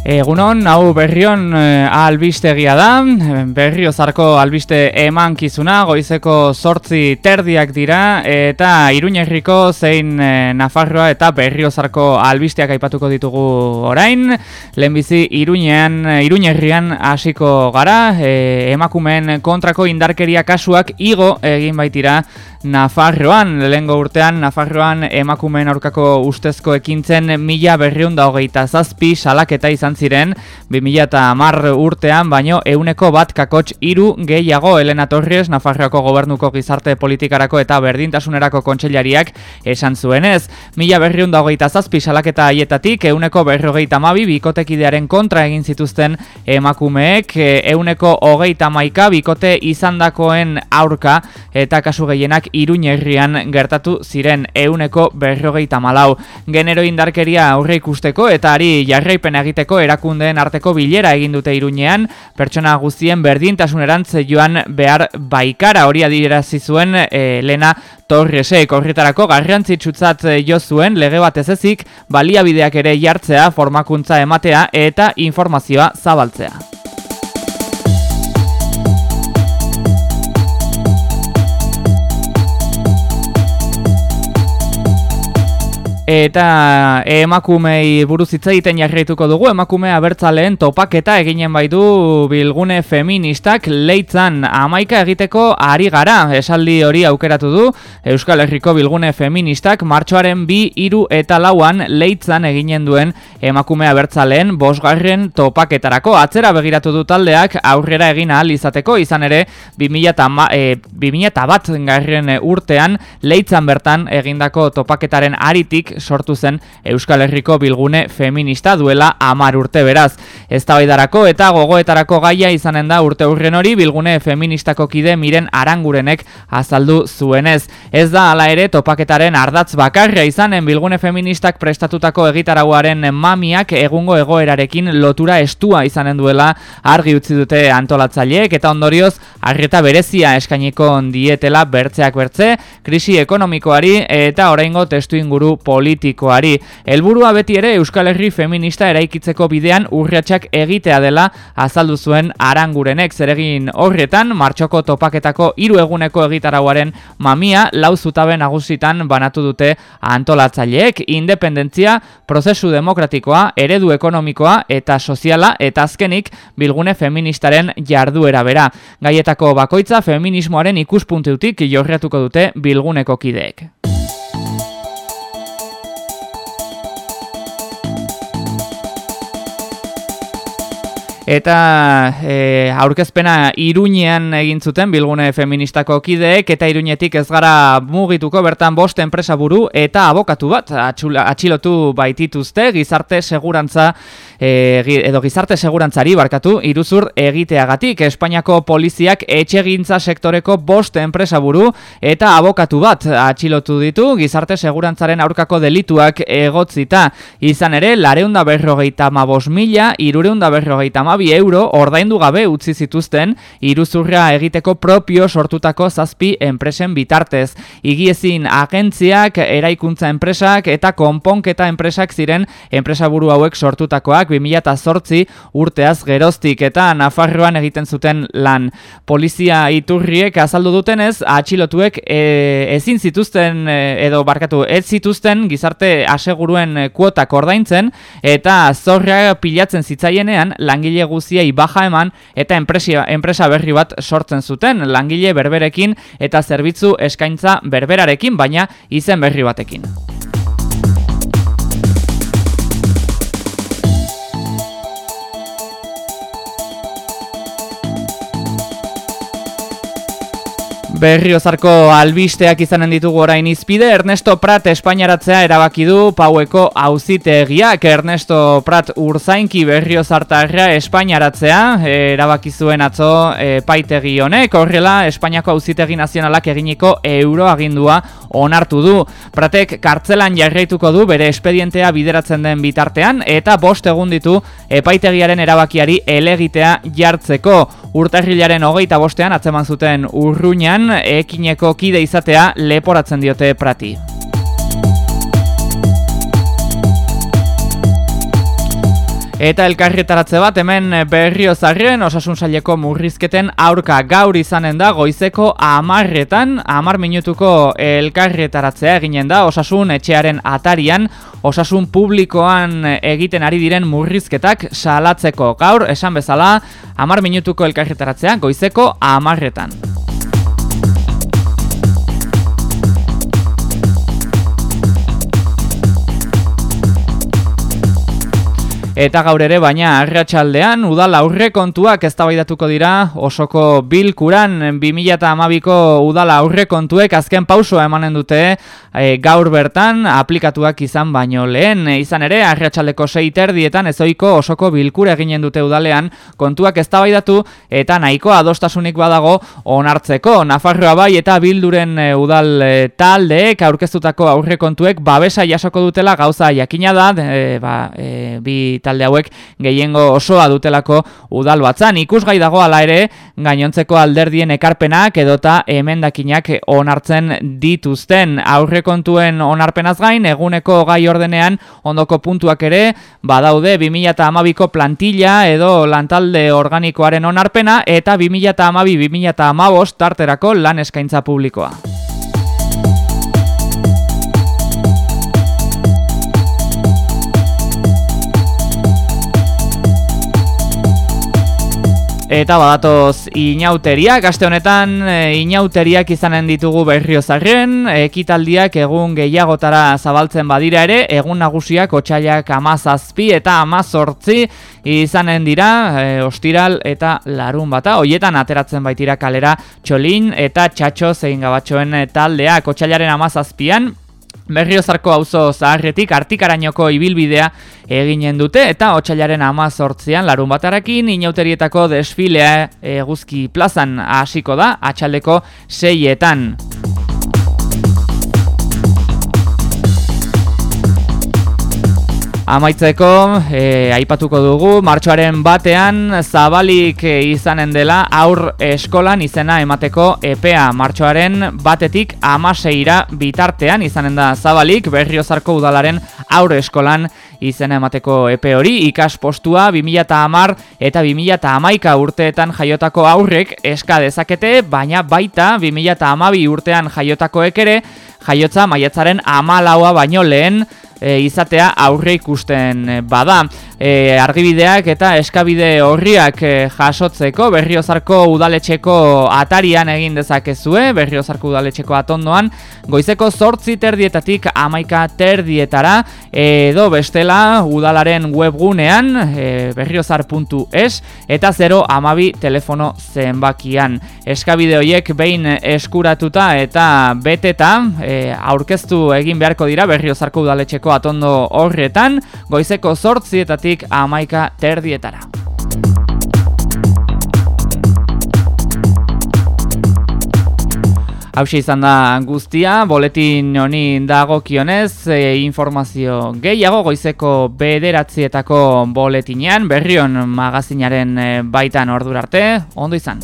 Egunon, hau berrion e, albistegia da, berrio zarko albiste eman kizuna, goizeko sortzi terdiak dira, eta iruñerriko zein e, Nafarroa eta berrio zarko albisteak aipatuko ditugu orain, lehenbizi iruñean, iruñerrian hasiko gara, e, emakumen kontrako indarkeria kasuak igo egin baitira Nafarroan, lehengo urtean, Nafarroan emakumeen aurkako ustezko ekintzen mila berriun da hogeita zazpi salaketa izan ziren 2010 urtean, baino euneko bat kakotx iru gehiago Elena Torres, Nafarroako gobernuko gizarte politikarako eta berdintasunerako kontseilariak esan zuenez. Mila berriun da hogeita zazpi salaketa haietatik, euneko berrogeita mabi bikotekidearen kontra egin zituzten emakumeek, euneko hogeita maika bikote izandakoen aurka eta kasu gehienak iruñerrian gertatu ziren euneko berrogeita malau. Genero indarkeria aurre ikusteko eta ari jarraipen egiteko erakundeen arteko bilera egin dute iruñean, pertsona guztien berdintasunerantz joan behar baikara hori adierazi zuen e, Lena Torresek horretarako garrantzitsutzat jo zuen lege bat ez ezik baliabideak ere jartzea, formakuntza ematea eta informazioa zabaltzea. Eta emakumei buruz hitz egiten jarraituko dugu, emakume abertzaleen topaketa eginen baitu bilgune feministak leitzan amaika egiteko ari gara. Esaldi hori aukeratu du Euskal Herriko bilgune feministak martxoaren bi, iru eta lauan leitzan eginen duen emakume abertzaleen bosgarren topaketarako. Atzera begiratu du taldeak aurrera egin ahal izateko, izan ere 2000 e, bat garren urtean leitzan bertan egindako topaketaren aritik sortu zen Euskal Herriko bilgune feminista duela amar urte beraz. Ez eta gogoetarako gaia izanen da urte hurren hori bilgune feministako kide miren arangurenek azaldu zuenez. Ez da hala ere topaketaren ardatz bakarria izanen bilgune feministak prestatutako egitarauaren mamiak egungo egoerarekin lotura estua izanen duela argi utzi dute antolatzaileek eta ondorioz arreta berezia eskainiko dietela bertzeak bertze, krisi ekonomikoari eta oraingo testu inguru poli politikoari. Helburua beti ere Euskal Herri feminista eraikitzeko bidean urriatxak egitea dela azaldu zuen arangurenek zeregin horretan martxoko topaketako hiru eguneko egitarauaren mamia lau zutabe nagusitan banatu dute antolatzaileek independentzia, prozesu demokratikoa, eredu ekonomikoa eta soziala eta azkenik bilgune feministaren jarduera bera. Gaietako bakoitza feminismoaren ikuspuntutik jorriatuko dute bilguneko kideek. Eta e, aurkezpena iruñean egin zuten bilgune feministako kideek eta iruñetik ez gara mugituko bertan bost enpresa buru eta abokatu bat atxilotu baitituzte gizarte segurantza e, edo gizarte segurantzari barkatu iruzur egiteagatik. Espainiako poliziak etxegintza sektoreko bost enpresa buru eta abokatu bat atxilotu ditu. Gizarte segurantzaren aurkako delituak egotzita. Izan ere lareunda berrogeita ma bos mila irureunda berrogeita ma euro ordaindu gabe utzi zituzten iruzurra egiteko propio sortutako zazpi enpresen bitartez. Igiezin agentziak, eraikuntza enpresak eta konponketa enpresak ziren enpresaburu hauek sortutakoak 2008 urteaz geroztik eta Nafarroan egiten zuten lan. Polizia iturriek azaldu dutenez, atxilotuek e, ezin zituzten e, edo barkatu ez zituzten gizarte aseguruen kuotak ordaintzen eta zorra pilatzen zitzaienean langile guziei baja eman eta enpresia, enpresa berri bat sortzen zuten langile berberekin eta zerbitzu eskaintza berberarekin baina izen berri batekin. Berriozarko albisteak izanen ditugu orain izpide, Ernesto Prat Espainiaratzea erabaki du paueko auzitegiak. Ernesto Prat urzainki berriozartarra Espainiaratzea erabaki zuen atzo e, paitegi honek, horrela Espainiako auzitegi nazionalak eginiko euro agindua onartu du. Pratek kartzelan jarraituko du bere espedientea bideratzen den bitartean eta bost egun ditu epaitegiaren erabakiari elegitea jartzeko. Urtarrilaren hogeita bostean atzeman zuten urruñan, ekineko kide izatea leporatzen diote prati. Eta elkarretaratze bat hemen berrio zarrien osasun saileko murrizketen aurka gaur izanen da goizeko amarretan, amar minutuko elkarretaratzea eginen da osasun etxearen atarian, osasun publikoan egiten ari diren murrizketak salatzeko gaur, esan bezala, amar minutuko elkarretaratzea goizeko amarretan. Eta gaur ere baina arratsaldean udal aurrekontuak eztabaidatuko dira. Osoko bilkuran 2012ko udal aurrekontuek azken pausua emanen dute. E, gaur bertan aplikatuak izan baino lehen. Izan ere arratsaldeko 6 terdietan ezoiko osoko bilkura eginen dute udalean. Kontuak eztabaidatu eta nahiko adostasunik badago onartzeko. Nafarroa bai eta bilduren e, udal e, taldeek aurkeztutako aurrekontuek babesa jasoko dutela gauza jakina da. E, ba, e, bi talde hauek gehiengo osoa dutelako udal batzan. Ikusgai dago ala ere gainontzeko alderdien ekarpenak edota emendakinak onartzen dituzten aurrekontuen onarpenaz gain eguneko gai ordenean ondoko puntuak ere badaude 2012ko plantilla edo lantalde organikoaren onarpena eta 2012-2015 tarterako lan eskaintza publikoa. Eta badatoz inauteriak, aste honetan e, inauteriak izanen ditugu berriozarren, ekitaldiak egun gehiagotara zabaltzen badira ere, egun nagusiak otxailak amazazpi eta amazortzi izanen dira, e, ostiral eta larun bata, hoietan ateratzen baitira kalera txolin eta txatxo zein gabatxoen taldeak. Otxailaren amazazpian, Berriozarko auzo zaharretik artikarainoko ibilbidea eginen dute eta otxailaren amazortzian larun batarakin inauterietako desfilea eguzki plazan hasiko da atxaldeko seietan. Amaitzeko, e, aipatuko dugu, martxoaren batean zabalik e, izanen dela aur eskolan izena emateko EPEA. Martxoaren batetik amaseira bitartean izanen da zabalik berriozarko udalaren aur eskolan izena emateko EPE hori. Ikas postua 2010 eta 2011 urteetan jaiotako aurrek eska dezakete, baina baita 2012 urtean jaiotakoek ere jaiotza maiatzaren amalaua baino lehen e, izatea aurre ikusten e, bada. E, argibideak eta eskabide horriak e, jasotzeko. Berriozarko udaletxeko atarian egin dezakezue, berriozarko udaletxeko atondoan, goizeko zortzi terdietatik amaika terdietara, edo bestela udalaren webgunean e, berriozar.es eta 0 amabi telefono zenbakian. Eskabide horiek behin eskuratuta eta beteta e, aurkeztu egin beharko dira berriozarko udaletxeko atondo horretan, goizeko zortzietatik amaika terdietara. Hau izan da guztia, boletin honi dago kionez, e, informazio gehiago goizeko bederatzietako boletinean, berrion magazinaren e, baitan ordurarte, ondo izan.